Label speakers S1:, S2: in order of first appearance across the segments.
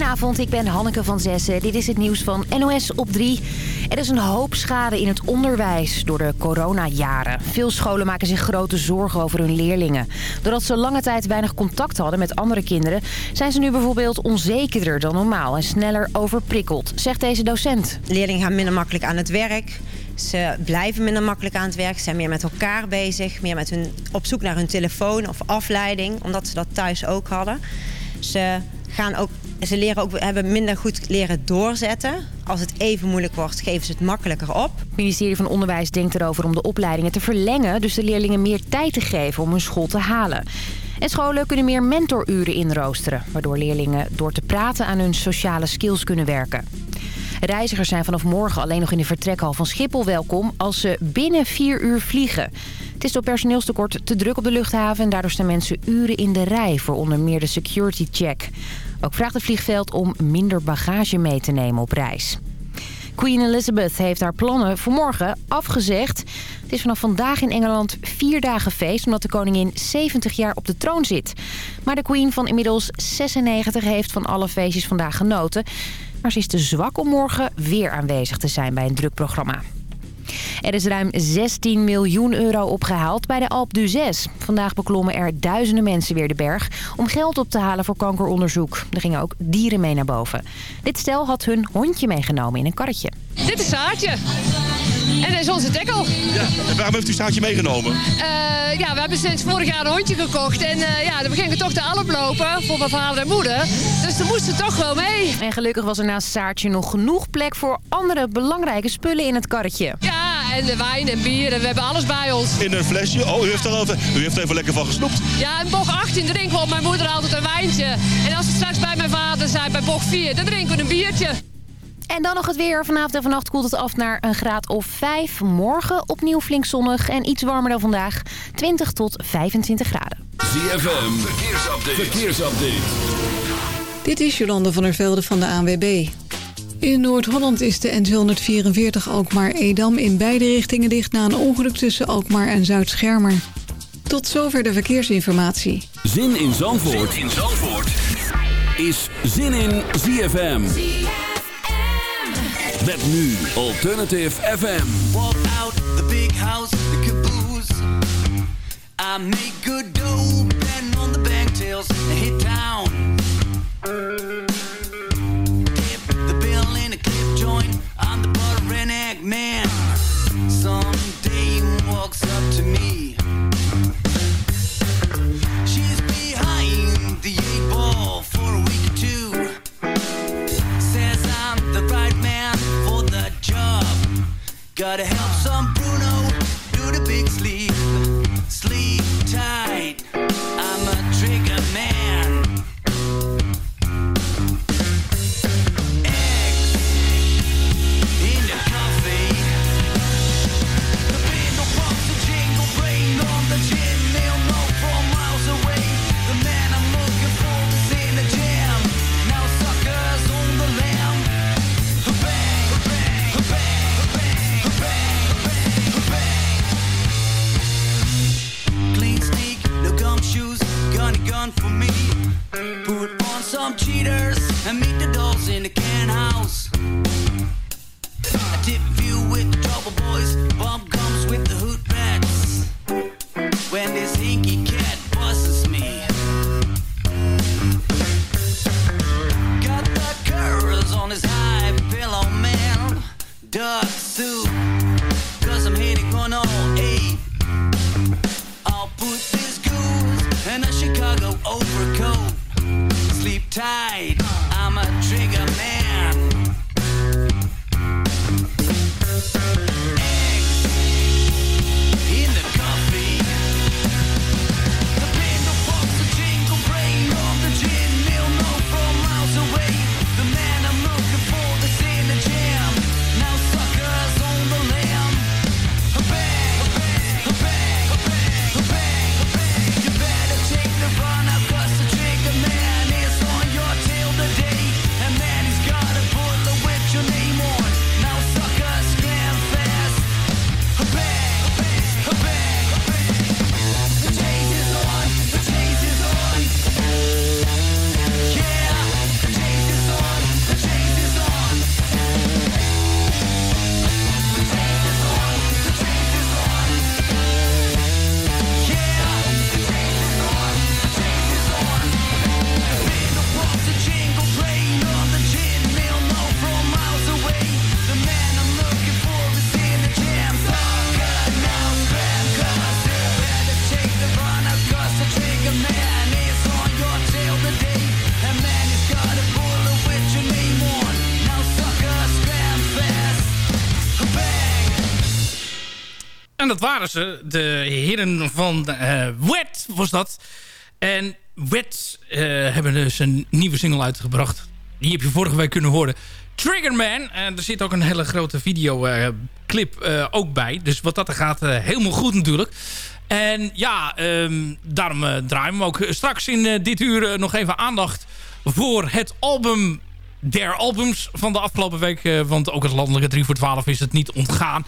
S1: Goedenavond, ik ben Hanneke van Zessen. Dit is het nieuws van NOS op 3. Er is een hoop schade in het onderwijs door de coronajaren. Veel scholen maken zich grote zorgen over hun leerlingen. Doordat ze lange tijd weinig contact hadden met andere kinderen... zijn ze nu bijvoorbeeld onzekerder dan normaal en sneller overprikkeld, zegt deze docent.
S2: Leerlingen gaan minder makkelijk aan het werk. Ze blijven minder makkelijk aan het werk. Ze zijn meer met elkaar bezig. Meer met hun, op zoek naar hun telefoon of afleiding. Omdat ze dat thuis ook hadden. Ze, gaan ook, ze leren ook, hebben minder goed leren doorzetten. Als het even moeilijk wordt, geven ze het makkelijker op.
S1: Het ministerie van Onderwijs denkt erover om de opleidingen te verlengen... dus de leerlingen meer tijd te geven om hun school te halen. En scholen kunnen meer mentoruren inroosteren... waardoor leerlingen door te praten aan hun sociale skills kunnen werken. Reizigers zijn vanaf morgen alleen nog in de vertrekhal van Schiphol welkom... als ze binnen vier uur vliegen. Het is door personeelstekort te druk op de luchthaven... en daardoor staan mensen uren in de rij voor onder meer de security check. Ook vraagt het vliegveld om minder bagage mee te nemen op reis. Queen Elizabeth heeft haar plannen voor morgen afgezegd. Het is vanaf vandaag in Engeland vier dagen feest... omdat de koningin 70 jaar op de troon zit. Maar de queen van inmiddels 96 heeft van alle feestjes vandaag genoten. Maar ze is te zwak om morgen weer aanwezig te zijn bij een druk programma. Er is ruim 16 miljoen euro opgehaald bij de Alp d'Huez. Vandaag beklommen er duizenden mensen weer de berg om geld op te halen voor kankeronderzoek. Er gingen ook dieren mee naar boven. Dit stel had hun hondje meegenomen in een karretje.
S3: Dit is Saartje. En dit is onze dekkel.
S4: Ja, en waarom heeft u Saartje meegenomen?
S3: Uh, ja, we hebben sinds vorig jaar een hondje gekocht. En uh, ja, dan gingen toch de Alp lopen voor mijn vader en moeder. Dus ze moesten toch wel mee.
S1: En gelukkig was er naast Saartje nog genoeg plek voor andere belangrijke spullen in het karretje.
S3: Ja, en de wijn en bier en we hebben alles bij ons.
S4: In een flesje? Oh, u heeft er, even, u heeft er even lekker van gesnoept.
S3: Ja, in bocht 18 drinken we op mijn moeder altijd een wijntje. En als we straks bij mijn vader zijn, bij bocht 4, dan drinken we een biertje.
S1: En dan nog het weer. Vanavond en vannacht koelt het af naar een graad of 5. Morgen opnieuw flink zonnig en iets warmer dan vandaag. 20 tot 25 graden.
S5: ZFM, verkeersupdate. verkeersupdate.
S6: Dit is Jolande van der Velde van de ANWB. In Noord-Holland is de N244 Alkmaar-Edam in beide richtingen dicht... na een ongeluk tussen Alkmaar en Zuid-Schermer. Tot zover de verkeersinformatie.
S5: Zin in Zandvoort, zin in Zandvoort. is Zin in ZFM. Met nu Alternative FM.
S7: Walk out the big house, the caboose. I make good dough, betting on the bank tails, hit town. Dip the bill in a clip joint, I'm the butter and egg man. Someday walks up to me. Gotta help some some cheaters and meet the dolls in the can
S8: dat waren ze. De heren van eh Wet was dat. En Wet eh, hebben dus een nieuwe single uitgebracht. Die heb je vorige week kunnen horen. Triggerman. En er zit ook een hele grote videoclip eh ook bij. Dus wat dat er gaat, eh, helemaal goed natuurlijk. En ja, ehm, daarom eh, draaien we ook straks in eh, dit uur eh, nog even aandacht voor het album der albums van de afgelopen week. eh, want ook het landelijke 3 voor 12 is het niet ontgaan.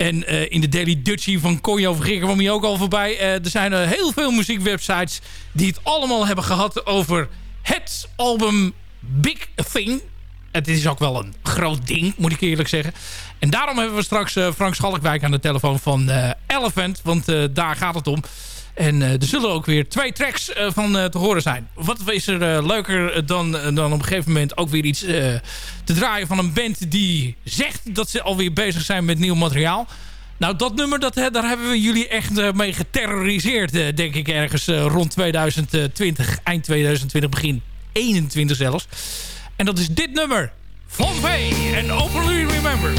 S8: En eh, in de Daily Dutchie van Conjo Vergeer kwam hij ook al voorbij. Eh, er zijn er heel veel muziekwebsites die het allemaal hebben gehad over het album Big Thing. Het is ook wel een groot ding, moet ik eerlijk zeggen. En daarom hebben we straks eh, Frank Schalkwijk aan de telefoon van eh, Elephant. Want eh, daar gaat het om. En eh, er zullen ook weer twee tracks eh, van eh, te horen zijn. Wat is er leuker dan, dan op een gegeven moment ook weer iets te draaien van een band die zegt dat ze alweer bezig zijn met nieuw materiaal. Nou, dat nummer, dat, daar hebben we jullie echt mee geterroriseerd, denk ik, ergens rond 2020, eind 2020, begin 21 zelfs. En dat is dit nummer van V en Openly Remember.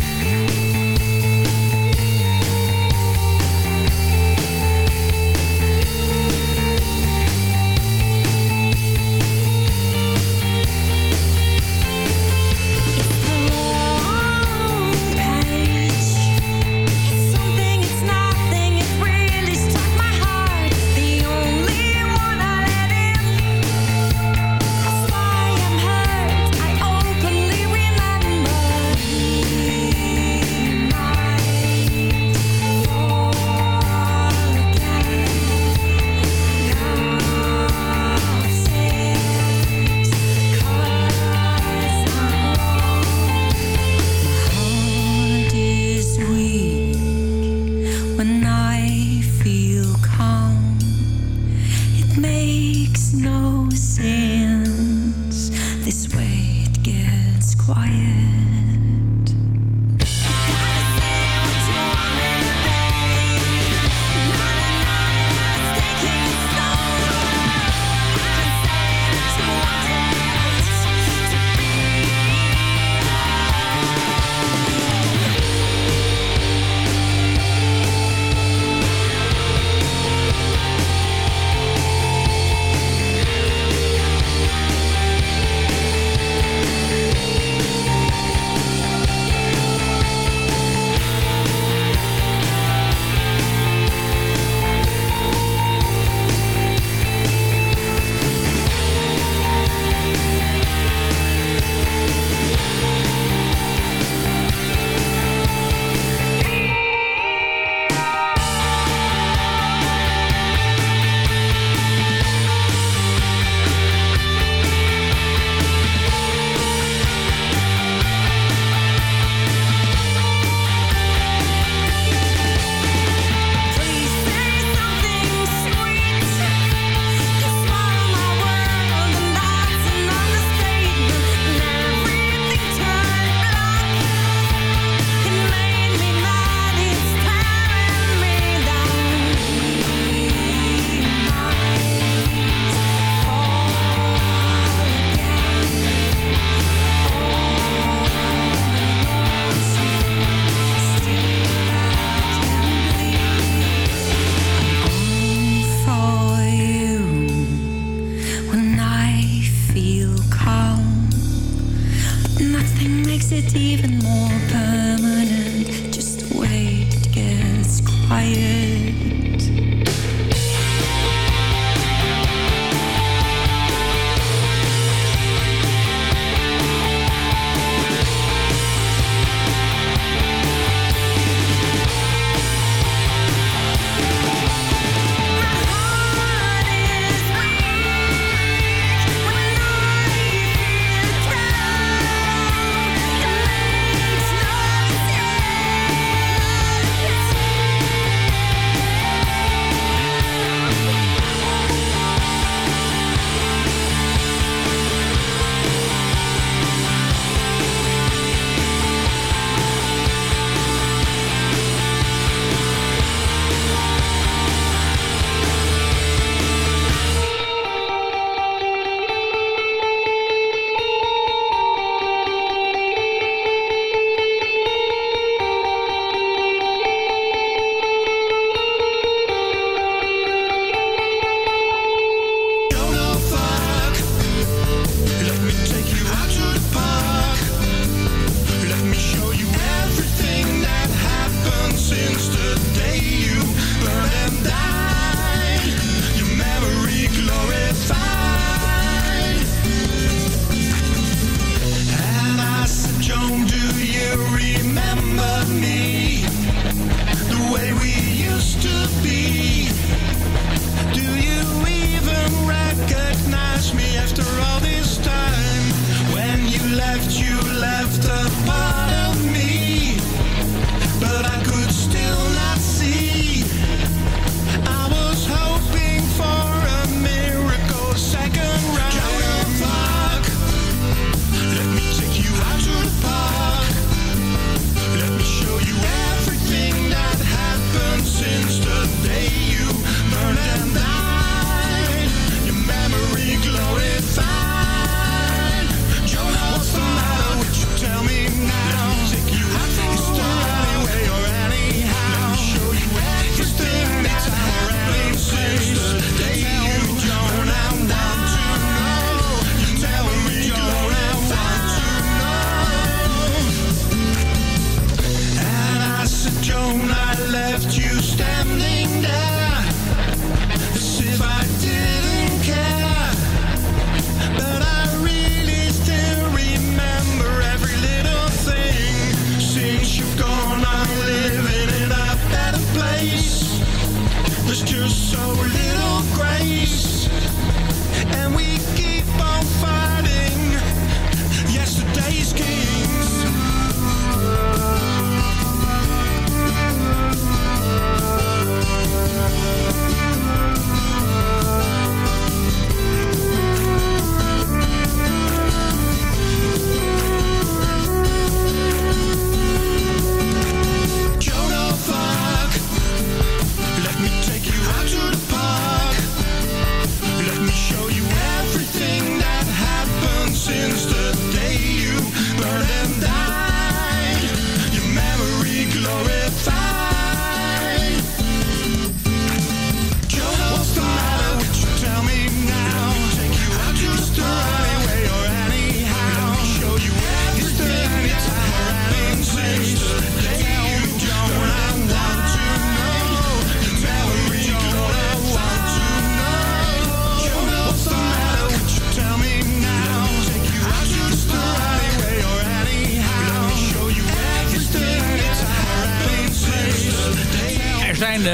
S9: It even more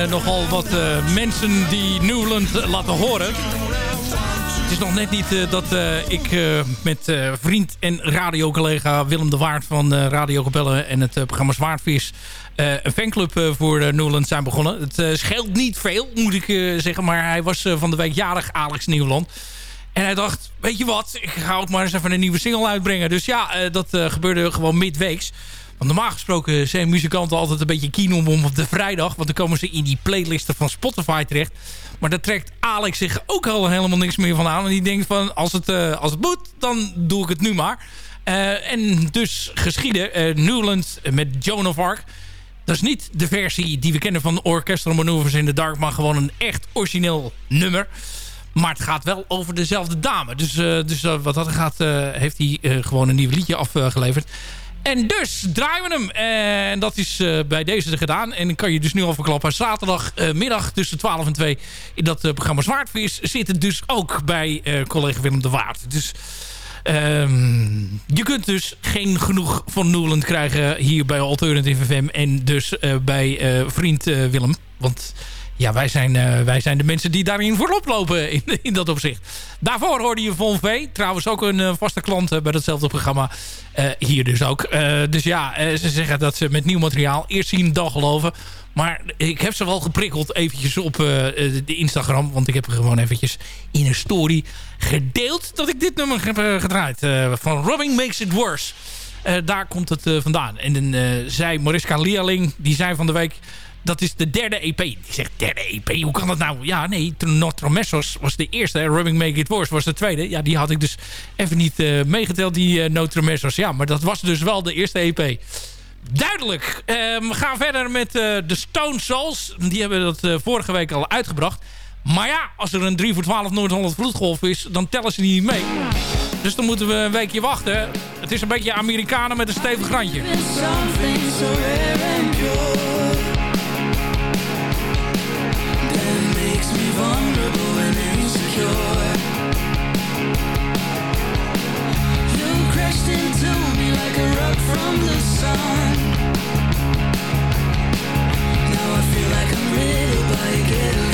S8: eh, nogal wat eh, mensen die Newland laten horen. Het is nog net niet eh, dat ik met vriend en radiocollega Willem de Waard van Radio Capelle en het programma Zwaardvis een fanclub voor Newland zijn begonnen. Het scheelt niet veel, moet ik zeggen, maar hij was van de week jarig, Alex Nieuwland. En hij dacht, weet je wat, ik ga ook maar eens even een nieuwe single uitbrengen. Dus ja, dat gebeurde gewoon midweeks. Normaal gesproken zijn muzikanten altijd een beetje keen om, op de vrijdag. Want dan komen ze in die playlisten van Spotify terecht. Maar daar trekt Alex zich ook al helemaal niks meer van aan. En die denkt van, als het, eh, als het moet, dan doe ik het nu maar. Eh, en dus geschieden. eh Newland met Joan of Arc. Dat is niet de versie die we kennen van Orchestral Maneuvers in the Dark. Maar gewoon een echt origineel nummer. Maar het gaat wel over dezelfde dame. Dus, dus wat dat gaat, heeft hij gewoon een nieuw liedje afgeleverd. En dus draaien we hem. En dat is eh, bij deze gedaan. En dan kan je dus nu al verklappen. Zaterdagmiddag tussen 12 en 2 in dat eh, programma Zwaardvis zit het dus ook bij eh, collega Willem de Waard. Dus ehm, je kunt dus geen genoeg van Newland krijgen hier bij Alternative FM. En dus eh, bij eh, vriend eh, Willem. Want ja, wij zijn, eh, wij zijn de mensen die daarin voorop lopen in, in dat opzicht. Daarvoor hoorde je Von V. Trouwens ook een eh, vaste klant eh, bij datzelfde programma. Hier dus ook. Dus ja, ze zeggen dat ze met nieuw materiaal eerst zien dan geloven. Maar ik heb ze wel geprikkeld eventjes op de Instagram. Want ik heb gewoon eventjes in een story gedeeld dat ik dit nummer heb gedraaid. van Robbing Makes It Worse. Daar komt het vandaan. En zij, Mariska Leerling, die zei van de week... Dat is de derde EP. Die zegt, derde EP, hoe kan dat nou? Ja, nee, Nostromessos was de eerste. Rubbing Make It Worse was de tweede. Ja, die had ik dus even niet eh, meegeteld, die uh, Nostromessos. Ja, maar dat was dus wel de eerste EP. Duidelijk. Eh, we gaan verder met eh, de Stone Souls. Die hebben dat eh, vorige week al uitgebracht. Maar ja, als er een 3 voor 12 Noord-Holland vloedgolf is... dan tellen ze die niet mee. Dus dan moeten we een weekje wachten. Het is een beetje Amerikanen met een stevig randje.
S7: Now I feel like I'm riddled by a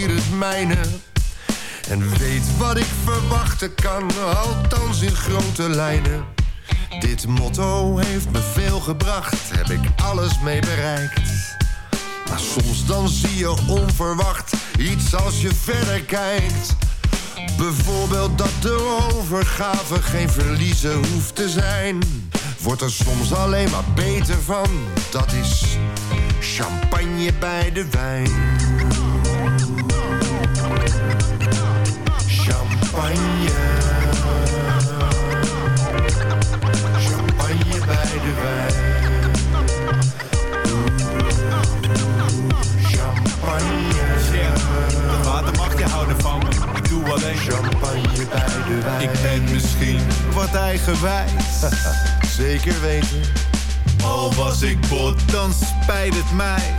S10: hier het mijne. En weet wat ik verwachten kan, althans in grote lijnen. Dit motto heeft me veel gebracht, heb ik alles mee bereikt. Maar soms dan zie je onverwacht iets als je verder kijkt. Bijvoorbeeld dat de overgave geen verliezen hoeft te zijn. Wordt er soms alleen maar beter van, dat is champagne bij de wijn.
S11: Dan spijt het mij.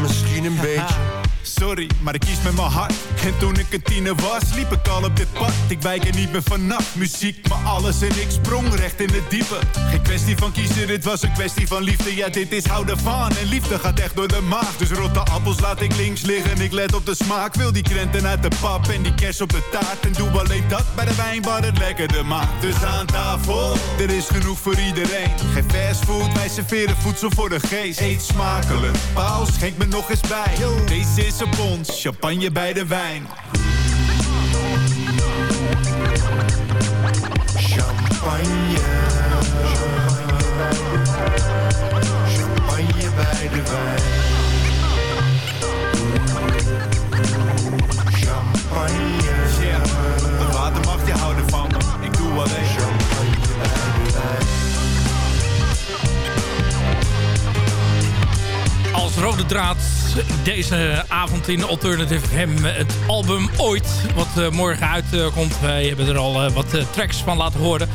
S10: Misschien een beetje.
S11: Sorry, maar ik kies met mijn hart. En toen ik een tiener was, liep ik al op dit pad. Ik wijk er niet meer vanaf. Muziek, maar alles en ik sprong recht in het diepe. Geen kwestie van kiezen, dit was een kwestie van liefde. Ja, dit is houden van. En liefde gaat echt door de maag. Dus rotte appels laat ik links liggen. Ik let op de smaak. Wil die krenten uit de pap en die kers op de taart. En doe alleen dat bij de wijn waar het lekkerder maakt. Dus aan tafel, er is genoeg voor iedereen. Geen fastfood, wij serveren voedsel voor de geest. Eet smakelijk, paus, schenk me nog eens bij. Deze is een pons, champagne bij de wijn.
S10: Champagne. Champagne bij de wijn. Champagne.
S11: Yeah, water mag je houden van. Ik doe alleen
S10: champagne
S8: rode draad deze avond in Alternative FM het album Ooit, wat eh, morgen uitkomt. Wij hebben er al eh, wat eh, tracks van laten horen.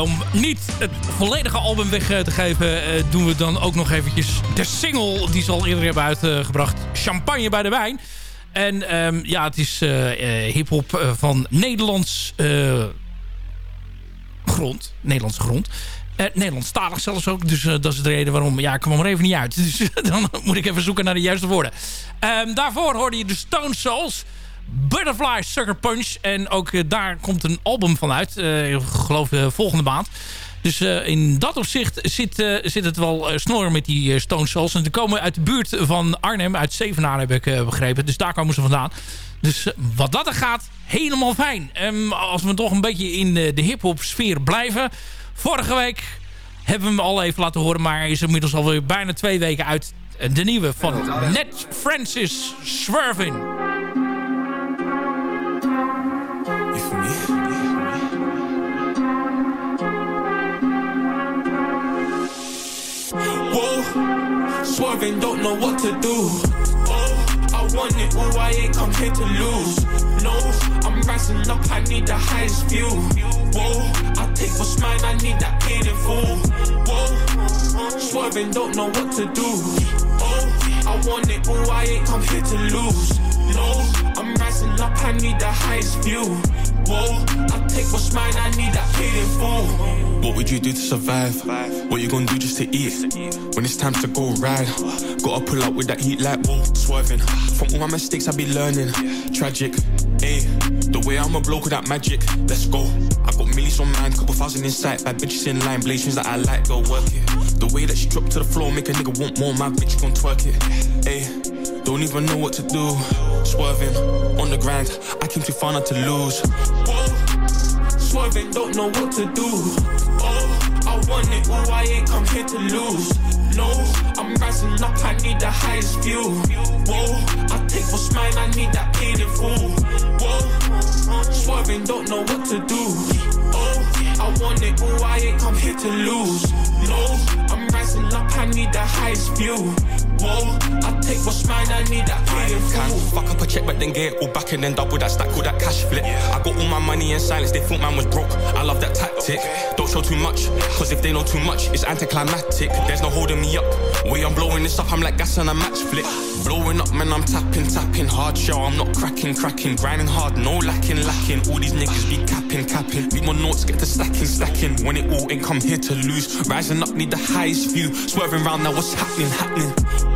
S8: Om niet het volledige album weg te geven, doen we dan ook nog eventjes de single die ze al eerder hebben uitgebracht. Champagne bij de wijn. En ehm, ja, het is eh, hip-hop van Nederlands grond. Nederlandse grond. Eh, Nederlandstalig zelfs ook. Dus eh, dat is de reden waarom... Ja, ik kwam er even niet uit. Dus dan moet ik even zoeken naar de juiste woorden. Ehm, daarvoor hoorde je de Stone Souls. Butterfly Sucker Punch. En ook eh, daar komt een album van uit. Eh, ik geloof eh, volgende maand. Dus eh, in dat opzicht zit, eh, zit het wel snor met die eh, Stone Souls. En die komen uit de buurt van Arnhem. Uit Zevenaar heb ik eh, begrepen. Dus daar komen ze vandaan. Dus eh, wat dat er gaat, helemaal fijn. Ehm, als we toch een beetje in eh, de hip-hop sfeer blijven. Vorige week hebben we hem al even laten horen. Maar hij is inmiddels alweer bijna twee weken uit. De nieuwe van Ned Francis Swervin.
S12: Swerving, don't know what to do. I want it all, I ain't come here to lose. No, I'm rising up, I need the highest view. Whoa, I take what's mine, I need that paid in full. Whoa, swerving, don't know what to do. Oh, I want it all, I ain't come here to lose. No, I'm rising up, I need the highest view. I take what's mine, I need that.
S13: What would you do to survive? What you gonna do just to eat? When it's time to go ride, gotta pull up with that heat like whoa, swerving. From all my mistakes, I be learning. Tragic, ayy. The way I'm a bloke with that magic, let's go. I got millions on mine, couple thousand in sight. Bad bitches in line, blaze that I like, go work it. The way that she dropped to the floor, make a nigga want more. My bitch gon' twerk it, ayy. Don't even know what to do. Swerving on the grind, I came too far not to lose.
S12: Oh, swerving, don't know what to do. Oh, I want it all, I ain't come here to lose. No, I'm rising up, I need the highest view. Whoa, I take what's mine, I need that paid in full. Whoa, swerving, don't know what to do. Oh, I want it all, I ain't come here to lose. No, I'm rising up, I need the highest view.
S13: Whoa, I take what's mine, I need that paying full.
S14: fuck up a check, but then get it all back and then double that stack, call that cash flip. I got all my money in silence, they thought man was broke. I love that tactic. Don't show too much, cause if they know too much, it's anticlimactic. There's no holding me up. Way I'm blowing this up, I'm like gas on a match flick. Blowing up, man, I'm tapping, tapping hard. Show, I'm not cracking, cracking, grinding hard, no lacking, lacking. All these niggas be capping, capping. Beat my notes, get to stacking, stacking. When it all ain't come here to lose. Rising up, need the highest view. Swerving round now, what's happening, happening?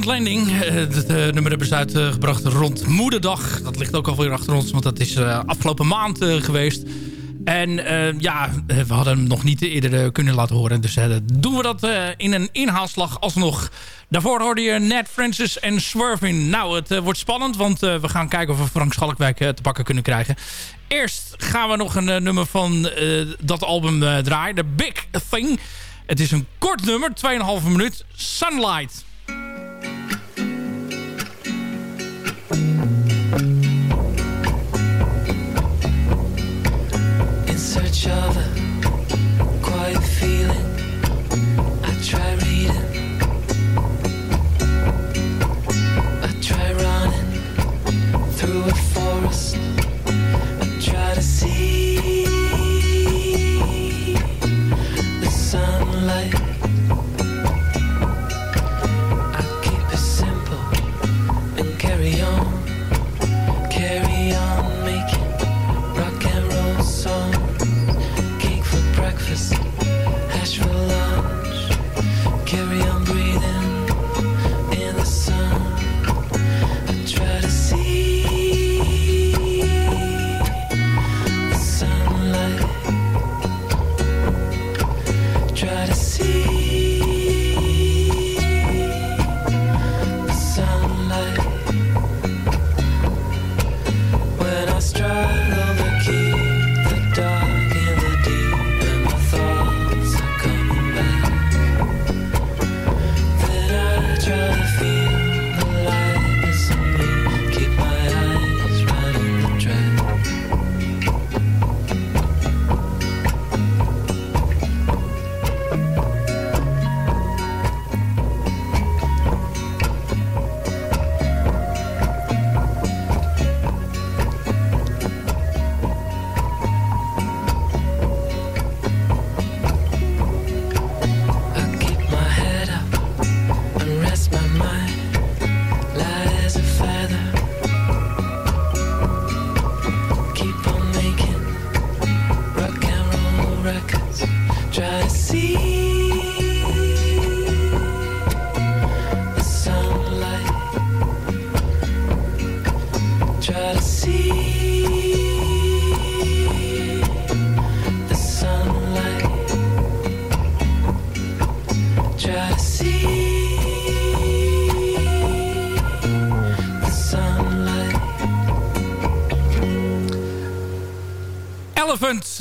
S8: Point Landing. Eh, Het eh, nummer hebben ze uitgebracht rond Moederdag. Dat ligt ook alweer achter ons, want dat is eh, afgelopen maand geweest. En ja, we hadden hem nog niet eerder kunnen laten horen. Dus doen we dat in een inhaalslag alsnog. Daarvoor hoorde je Ned Francis en Swervin. Nou, het wordt spannend, want we gaan kijken of we Frank Schalkwijk te pakken kunnen krijgen. Eerst gaan we nog een nummer van dat album draaien. The Big Thing. Het is een kort nummer, 2,5 minuut. Sunlight.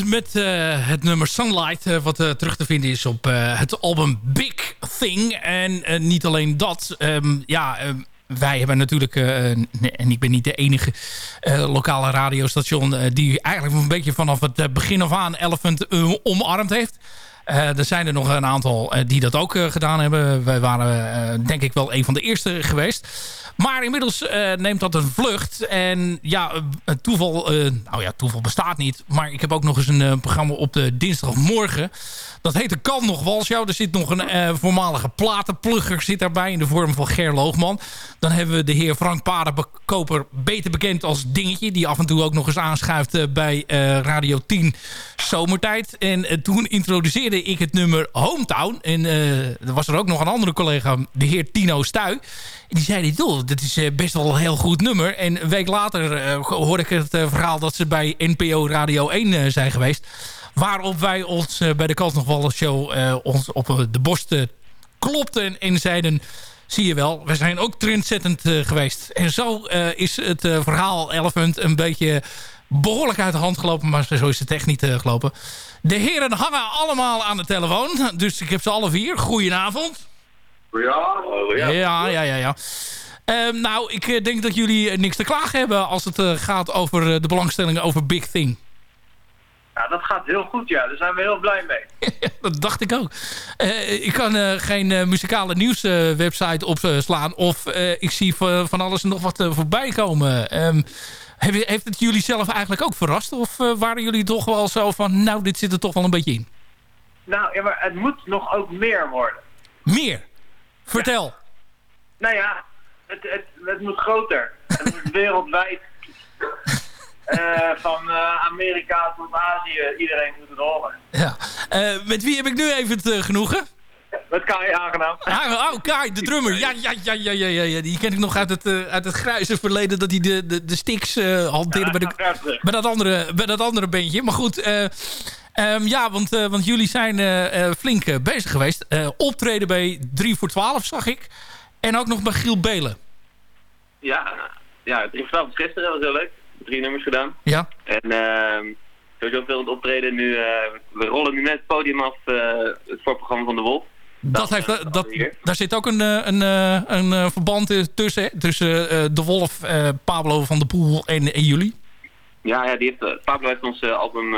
S8: Met eh, het nummer Sunlight. eh, wat eh, terug te vinden is op het album Big Thing. En niet alleen dat. ehm, ja, ehm, wij hebben natuurlijk... en ik ben niet de enige lokale radiostation... die eigenlijk een beetje vanaf het begin af aan Elephant omarmd heeft. Er zijn er nog een aantal die dat ook gedaan hebben. Wij waren denk ik wel een van de eerste geweest. Maar inmiddels eh, neemt dat een vlucht. En ja, eh, het toeval... eh, nou ja, toeval bestaat niet. Maar ik heb ook nog eens een programma op de dinsdagmorgen. Dat heet de Kan Nog Walsjouw. Er zit nog een voormalige platenplugger zit daarbij... in de vorm van Ger Loogman. Dan hebben we de heer Frank Paardenkoper... beter bekend als Dingetje... die af en toe ook nog eens aanschuift bij Radio 10 Zomertijd. En toen introduceerde ik het nummer Hometown. En er was er ook nog een andere collega... de heer Tino Stuy. Die zei, "Joh, dat is eh, best wel een heel goed nummer. En een week later eh, hoorde ik het eh, verhaal... dat ze bij NPO Radio 1 eh, zijn geweest. Waarop wij ons bij de Kans nog wel show... ons op de borst klopten en zeiden... Zie je wel, we zijn ook trendzettend geweest. En zo is het verhaal Elephant een beetje behoorlijk uit de hand gelopen. Maar zo is het echt niet gelopen. De heren hangen allemaal aan de telefoon. Dus ik heb ze alle vier. Goedenavond.
S15: Ja, ja.
S8: Ja, ja, ja. ja. Ehm, nou, ik eh, denk dat jullie eh, niks te klagen hebben... als het eh, gaat over de belangstelling over Big Thing.
S15: Ja, dat gaat heel goed, ja. Daar zijn we heel blij mee.
S8: Dat dacht ik ook. Eh, ik kan eh, geen eh, muzikale nieuwswebsite opslaan... of eh, ik zie van alles en nog wat voorbij komen. Ehm, heeft, heeft het jullie zelf eigenlijk ook verrast? Of waren jullie toch wel zo van... nou, dit zit er toch wel een beetje in?
S15: Nou, ja, maar het moet nog ook meer worden.
S8: Meer? Vertel.
S15: Nou ja, het, het, het moet groter. Het moet wereldwijd. Eh, van eh, Amerika tot Azië, iedereen moet het horen.
S8: Ja. Eh, met wie heb ik nu even het genoegen?
S15: met Kai aangenaam.
S8: Ah, oh, Kai, de drummer. Ja, ja, ja, ja, ja, ja. Die ken ik nog uit het, uit het grijze verleden... dat hij de, de, de sticks hanteerde bij, de, bij, dat andere, bij dat andere bandje. Maar goed, eh, ehm, ja, want, eh, want jullie zijn eh, flink bezig geweest. Optreden bij 3 voor 12, zag ik. En ook nog bij Giel Belen.
S16: Ja, ja, drie vanavond gisteren was heel leuk. Drie nummers gedaan.
S8: Ja.
S16: En ehm sowieso veel aan het optreden. Nu, we rollen nu net het podium af, het voorprogramma van de Wolf.
S8: Dat heeft, dat, daar zit ook een, een, een verband tussen. Tussen De Wolf, Pablo van der Poel en, en jullie.
S16: Ja, ja die heeft, Pablo heeft ons album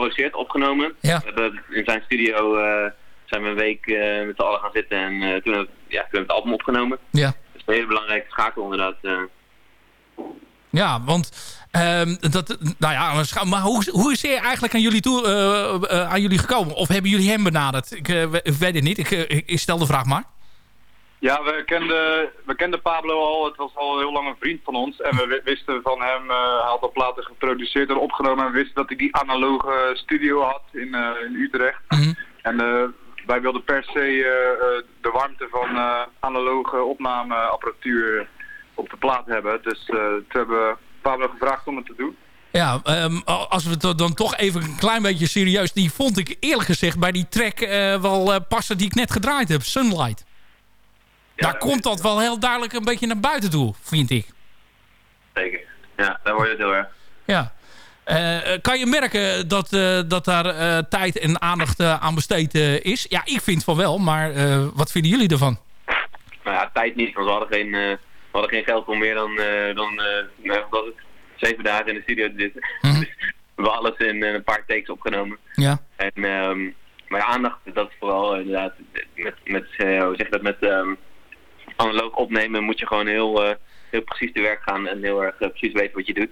S16: geproduceerd, opgenomen.
S8: Ja.
S16: We hebben in zijn studio eh, zijn we een week eh, met z'n allen gaan zitten en eh, toen, hebben we, ja, toen hebben we het album opgenomen.
S8: Ja.
S16: Dat is een hele belangrijke schakel inderdaad.
S8: Ja, want ehm, dat, nou ja, maar hoe, hoe is hij eigenlijk aan jullie, toe, aan jullie gekomen? Of hebben jullie hem benaderd? Ik, we- ik weet het niet. Ik, ik, ik stel de vraag maar.
S17: Ja, we kenden, we kenden Pablo al. Het was al heel lang een vriend van ons. En we wi- wisten van hem, eh, hij had al platen geproduceerd en opgenomen. En we wisten dat hij die analoge studio had in, eh, in Utrecht. En eh, wij wilden per se de warmte van analoge opnameapparatuur op de plaat hebben. Dus toen hebben we Pablo gevraagd om het te doen.
S8: Ja, ehm, als we het dan toch even een klein beetje serieus... die vond ik eerlijk gezegd bij die track wel passen die ik net gedraaid heb. Sunlight. Daar komt dat wel heel duidelijk een beetje naar buiten toe, vind ik.
S16: Zeker. Ja, daar word je het heel erg.
S8: Ja. Eh, eh, kan je merken dat, eh, dat daar tijd en aandacht aan besteed is? Ja, ik vind van wel, maar wat vinden jullie ervan?
S16: Nou ja, tijd niet, want we hadden geen, we hadden geen geld voor meer dan, dan nou, was het? zeven dagen in de studio te zitten. Dus we hebben alles in een paar takes opgenomen.
S8: Ja.
S16: En, ehm, maar aandacht, dat is vooral inderdaad, met, met hoe zeg je dat, met ehm, analoog opnemen moet je gewoon heel, eh, heel precies te werk gaan en heel erg eh, precies weten wat je doet.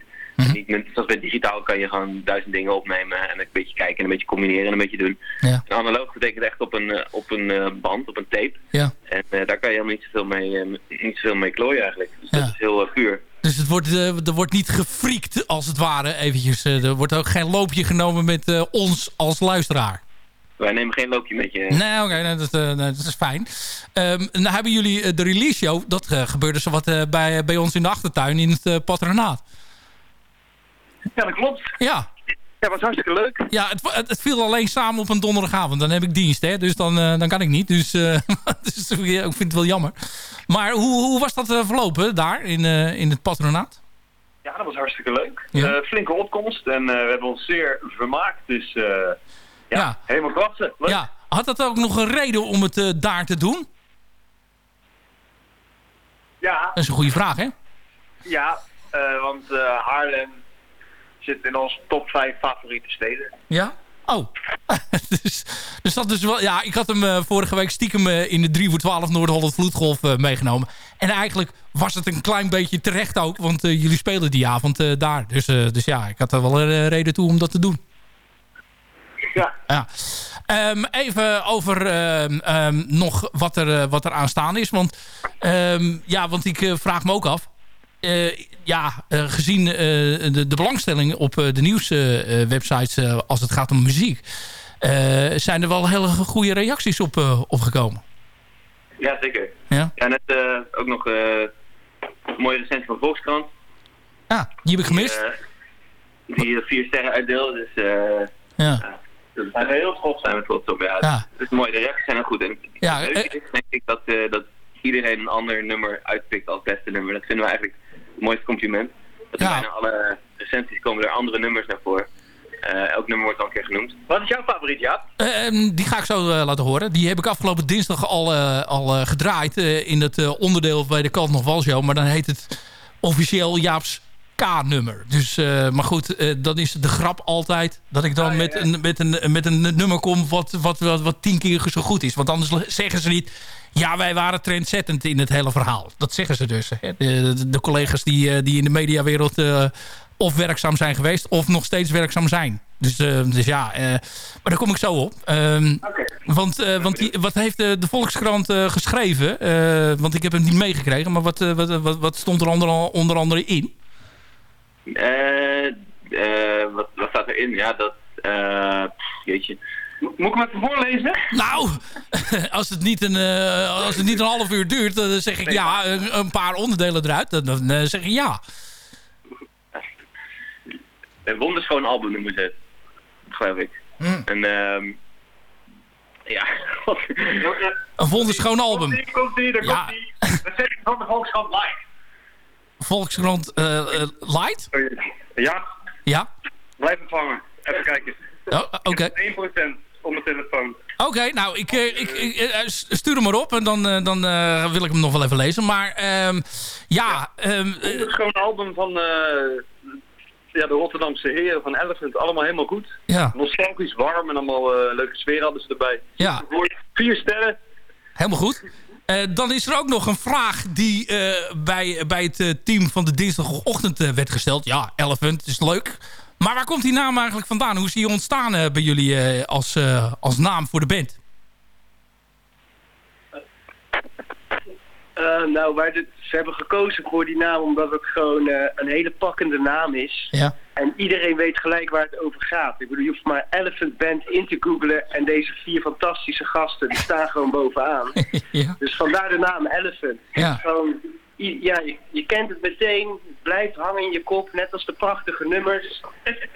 S16: Niet met, zoals bij digitaal kan je gewoon duizend dingen opnemen en een beetje kijken en een beetje combineren en een beetje doen.
S8: Ja.
S16: En analoog betekent echt op een, eh, op een band, op een tape.
S8: Ja.
S16: En daar kan je helemaal niet zoveel mee, eh, niet zoveel mee klooien eigenlijk. Dus dat is heel puur.
S8: Dus het wordt, er wordt niet gefriekt als het ware eventjes. er wordt ook geen loopje genomen met ons als luisteraar.
S16: Wij nemen geen loopje met je.
S8: Nee, oké, nee, dat, eh, nee, dat is fijn. Ehm nou hebben jullie eh, de release show. Dat eh, gebeurde zo wat eh, bij, bij ons in de achtertuin in het patronaat.
S15: Ja, dat klopt.
S8: Ja.
S15: Ja, was hartstikke leuk.
S8: Ja, het, het, het viel alleen samen op een donderdagavond. Dan heb ik dienst, hè. Dus dan, eh, dan kan ik niet. Dus, eh, dus ik vind het wel jammer. Maar hoe, hoe was dat verlopen daar in, eh, in het patronaat?
S15: Ja, dat was hartstikke leuk.
S8: Ja.
S15: Eh, flinke opkomst en eh, we hebben ons zeer vermaakt. Dus eh, ja,
S8: Ja.
S15: helemaal klasse. Leuk.
S8: Ja. Had dat ook nog een reden om het eh, daar te doen?
S15: Ja,
S8: Dat is een goede vraag, hè?
S15: ja eh, want eh, Haarlem zit in onze top 5 favoriete steden.
S8: Ja? Oh. dus, dus dat is wel... Ja, ik had hem vorige week stiekem in de 3 voor 12 Noord-Holland Vloedgolf meegenomen. En eigenlijk was het een klein beetje terecht ook. Want jullie spelen die avond daar. Dus, dus ja, ik had er wel een reden toe om dat te doen.
S15: Ja.
S8: ja. Ehm, even over ehm, ehm, nog wat er, eh, wat er aanstaan is. Want, ja, want ik eh, vraag me ook af. Eh, ja, gezien de, de belangstelling op de nieuwswebsites als het gaat om muziek... zijn er wel hele goede reacties op, opgekomen.
S16: Ja, zeker.
S8: Ja?
S16: Ja, net ook nog een mooie recensie van Volkskrant.
S8: Ja, die heb ik gemist.
S16: Die, die vier sterren uitdeelde. Dus
S8: ja.
S16: Daar zijn we heel trots, zijn we trots op. Ja,
S8: Ja.
S16: Het is mooi, de reacties zijn ook goed. En
S8: Ja,
S16: het leuke is denk ik dat, eh, dat iedereen een ander nummer uitpikt als beste nummer. Dat vinden we eigenlijk het mooiste compliment. Dat in bijna alle recensies komen er andere nummers naar voren. Eh, elk nummer wordt al een keer genoemd.
S15: Wat is jouw favoriet, Jaap?
S8: Ehm, die ga ik zo eh, laten horen. Die heb ik afgelopen dinsdag al, eh, al eh, gedraaid eh, in het eh, onderdeel bij de Kant nog. Maar dan heet het officieel Jaap's K-nummer. Dus, eh, maar goed, eh, dan is de grap altijd dat ik dan met, Een, met, een, met een nummer kom wat, wat, wat, wat tien keer zo goed is. Want anders zeggen ze niet... Ja, wij waren trendzettend in het hele verhaal. Dat zeggen ze dus. Hè. De, de, de collega's die, eh, die in de mediawereld of werkzaam zijn geweest... of nog steeds werkzaam zijn. Dus, dus ja, maar daar kom ik zo op. Ehm, Want, want die, wat heeft de, de Volkskrant geschreven? Want ik heb hem niet meegekregen. Maar wat, wat, wat, wat stond er onder, onder andere in?
S16: Eh, eh, wat, wat staat erin? Ja, dat... eh, jeetje.
S15: Moet ik hem even voorlezen?
S8: Nou, als het niet een, als het niet een half uur duurt, dan zeg ik ja, een, een paar onderdelen eruit. Dan, dan zeg ik ja.
S16: Een wonderschoon album noemen ze het. Geloof ik.
S8: Hm.
S16: En ehm ja,
S8: Een wonderschoon album.
S15: Komt-ie, komt-ie, daar
S8: Ja.
S15: komt-ie. Dat zet ik van de Volkskrant live.
S8: Volkskrant eh, eh, Light?
S15: Ja,
S8: Ja?
S15: blijf ontvangen. Even kijken.
S8: Oh, Oké.
S15: 1% op mijn telefoon.
S8: Oké, nou, ik, eh, ik, ik, eh, stuur hem maar op en dan, eh, dan eh, wil ik hem nog wel even lezen. Maar ehm, ja, ehm, eh,
S15: Het gewoon album van eh, ja, de Rotterdamse heren van Elephant. Allemaal helemaal goed.
S8: Ja.
S15: Nostalgisch, warm en allemaal eh, leuke sfeer hadden ze erbij.
S8: Ja.
S15: Vier sterren.
S8: helemaal goed. Eh, dan is er ook nog een vraag die eh, bij, bij het eh, team van de dinsdagochtend werd gesteld. Ja, Elephant is leuk. Maar waar komt die naam eigenlijk vandaan? Hoe is die ontstaan bij jullie als, als naam voor de band?
S18: Eh, nou, waar dit, ze hebben gekozen voor die naam omdat het gewoon eh, een hele pakkende naam is.
S8: Ja.
S18: En iedereen weet gelijk waar het over gaat. Ik bedoel, je hoeft maar Elephant Band in te googlen en deze vier fantastische gasten, die staan gewoon bovenaan.
S8: ja.
S18: Dus vandaar de naam Elephant.
S8: Ja.
S18: Gewoon, ja, je, je kent het meteen, het blijft hangen in je kop, net als de prachtige nummers.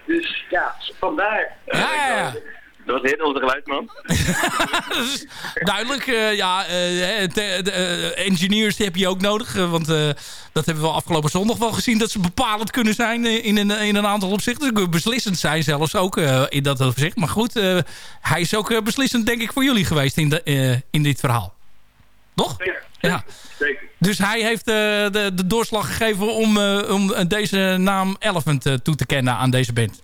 S18: Dus ja, vandaar.
S8: Ja, ja, ja.
S16: Dat was heel onze geluidsman.
S8: Duidelijk, eh, ja, de, eh, engineers heb je ook nodig. want dat hebben we afgelopen zondag wel gezien... dat ze bepalend kunnen zijn in een, in een aantal opzichten. Kunnen beslissend zijn zelfs ook in dat opzicht. Maar goed, hij is ook beslissend denk ik voor jullie geweest in, de, in dit verhaal. Toch? Ja.
S15: Zeker.
S8: Dus hij heeft de, de doorslag gegeven om, om deze naam Elephant toe te kennen aan deze band.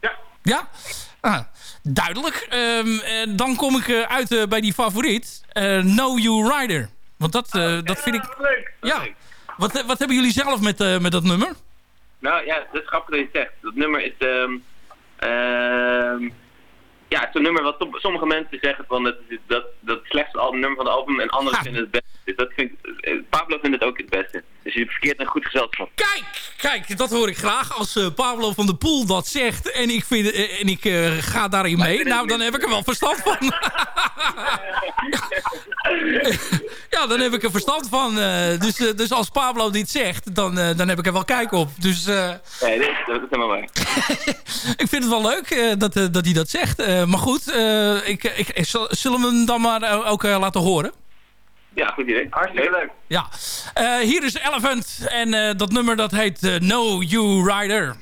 S15: Ja.
S8: Ja? Ah, duidelijk. Eh, dan kom ik eh, uit eh, bij die favoriet. know You Rider. Want dat, eh, dat vind ik...
S15: Leuk.
S8: Ja. Wat, wat hebben jullie zelf met, met dat nummer?
S16: Nou ja, dat is grappig dat je het zegt. Dat nummer is... ehm ja, het is een nummer wat som- sommige mensen zeggen van dat is dat, dat het slechtste album, nummer van het album en anderen vinden het beste. Dus dat vind ik, Pablo vindt het ook het beste. Dus je verkeert een goed gezelschap.
S8: Kijk, kijk, dat hoor ik graag. Als eh, Pablo van der Poel dat zegt en ik, vind, eh, en ik eh, ga daarin mee, nou dan heb ik er wel verstand van. ja, dan heb ik er verstand van. dus, dus als Pablo dit zegt, dan, dan heb ik er wel kijk op. Dus
S16: Nee, dat is, dat is helemaal waar.
S8: ik vind het wel leuk dat, dat hij dat zegt. Maar goed, ik, ik, zullen we hem dan maar ook laten horen?
S16: Ja, goed idee.
S15: Hartstikke leuk.
S8: Ja. Eh, hier is Elephant en eh, dat nummer dat heet eh, Know You Rider.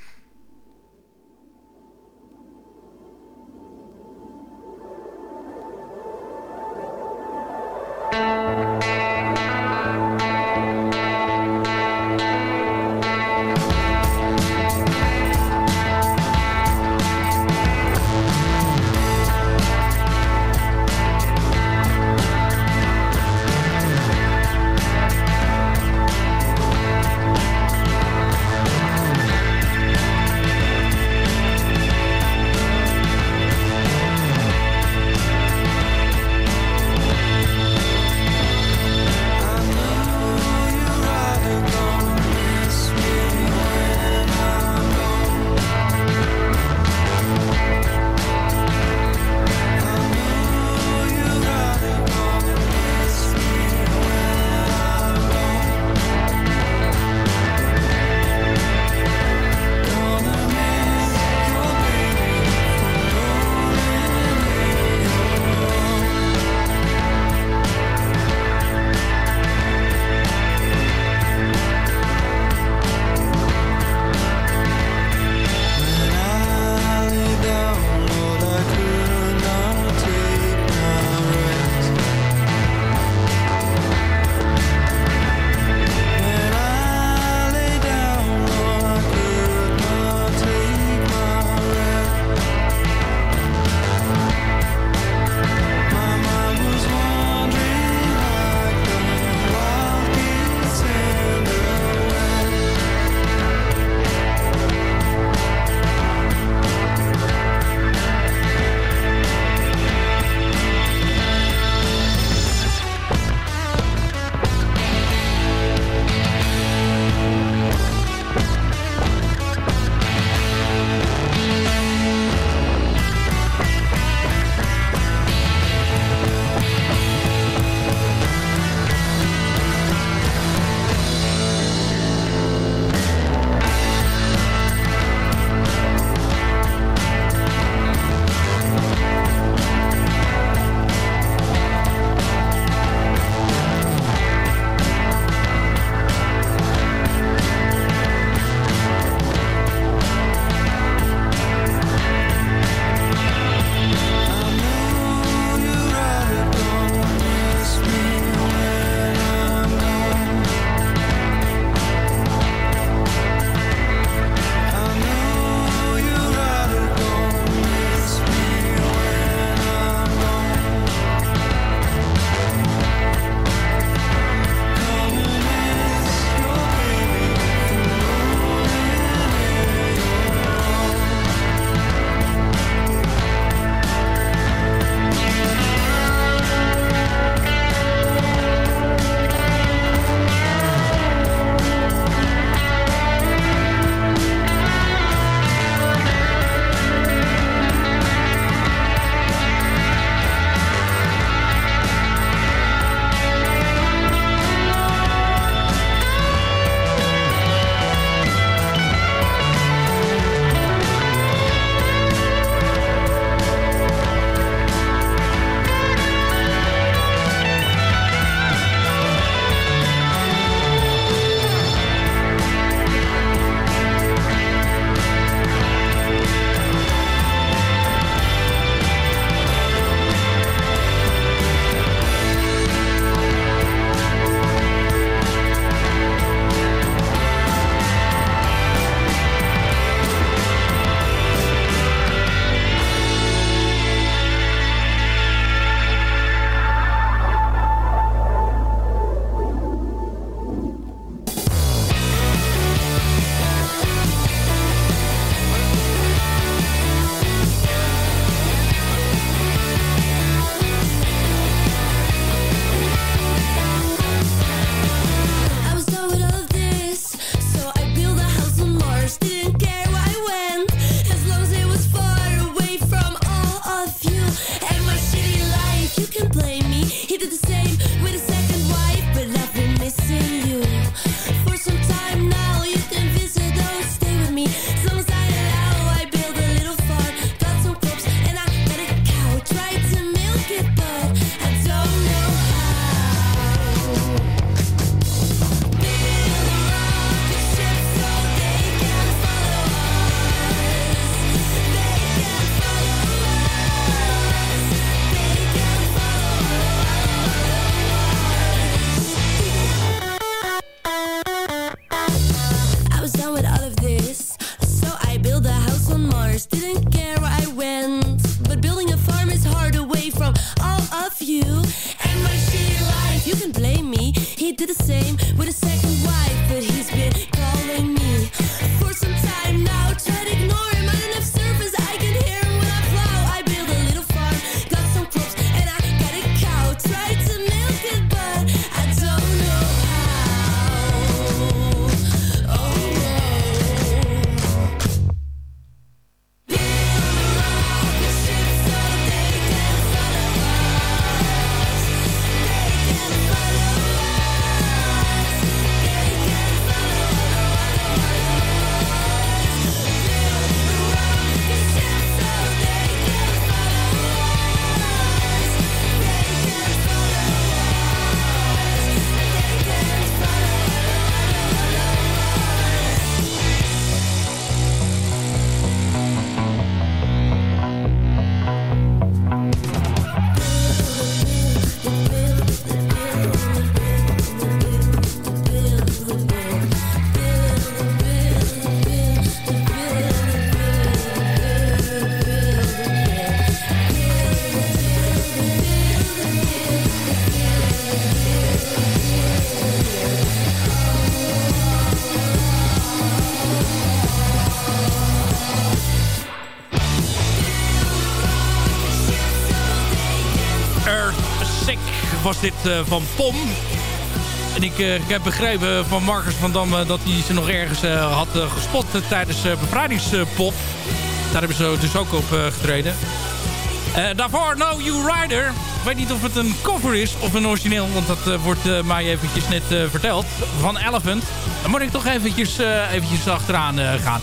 S19: dit eh, van Pom. En ik, eh, ik, heb begrepen van Marcus van Dam eh, dat hij ze nog ergens had gespot tijdens bevrijdingspop. Daar hebben ze dus ook op getreden. daarvoor No You Rider. Ik weet niet of het een cover is of een origineel, want dat wordt mij eventjes net verteld. Van Elephant. Dan moet ik toch eventjes, eventjes achteraan gaan.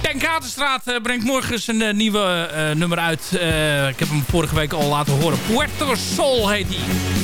S19: Ten Katerstraat brengt morgen zijn nieuwe nummer uit. Ik heb hem vorige week al laten horen. Puerto Sol heet hij.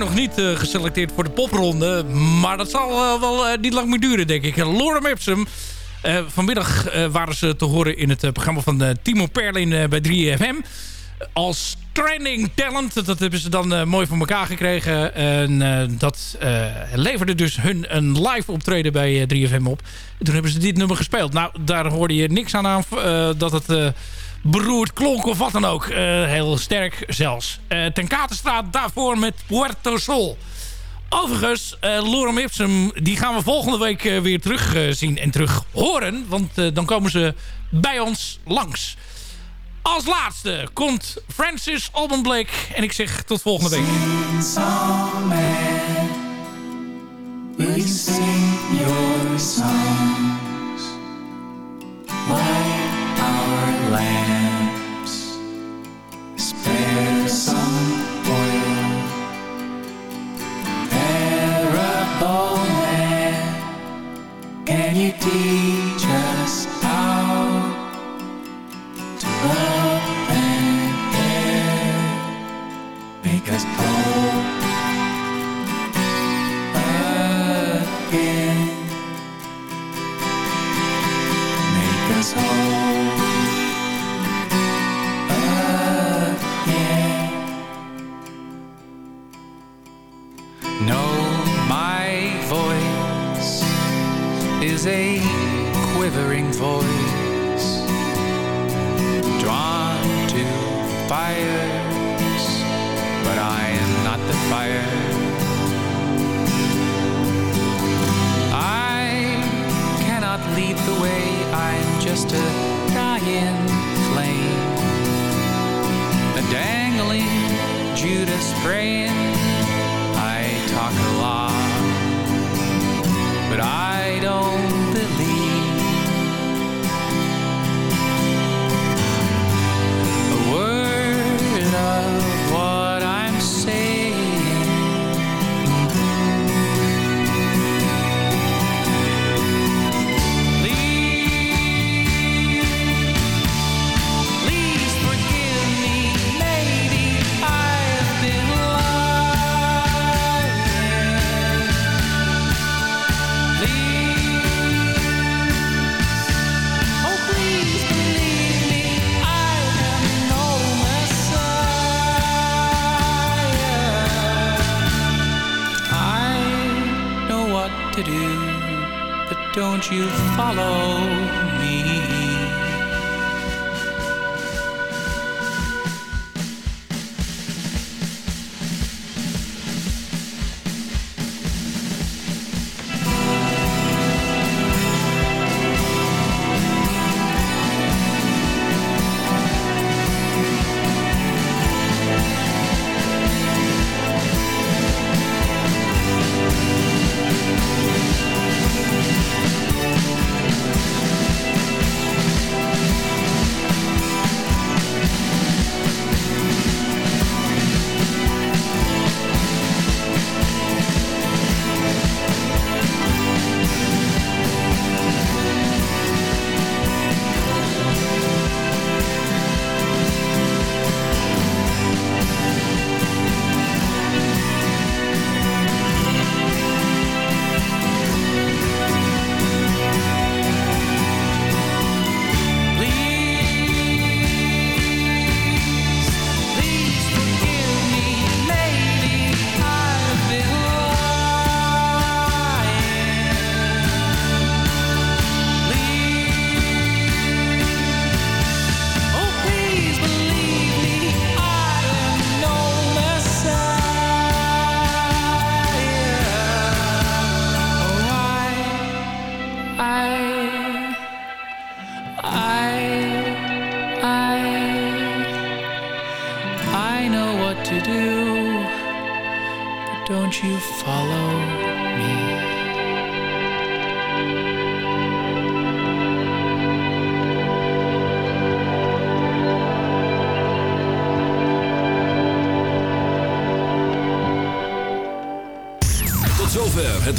S8: nog niet eh, geselecteerd voor de popronde. Maar dat zal eh, wel eh, niet lang meer duren, denk ik. Lorem Ipsum. Vanmiddag waren ze te horen in het programma van Timo Perlin bij 3FM. Als trending talent. Dat hebben ze dan mooi voor elkaar gekregen. En dat leverde dus hun een live optreden bij eh, 3FM op. En toen hebben ze dit nummer gespeeld. Nou, daar hoorde je niks aan aan dat het... beroerd klonk of wat dan ook. Eh, heel sterk zelfs. Eh, ten Katerstraat daarvoor met Puerto Sol. Overigens, eh Lorem Ipsum, die gaan we volgende week weer terug zien en terug horen. Want dan komen ze bij ons langs. Als laatste komt Francis Alban Blake. En ik zeg tot volgende week.
S20: Lamps. Spare some oil. Parable man, can you teach us how to love and care? Make us whole again.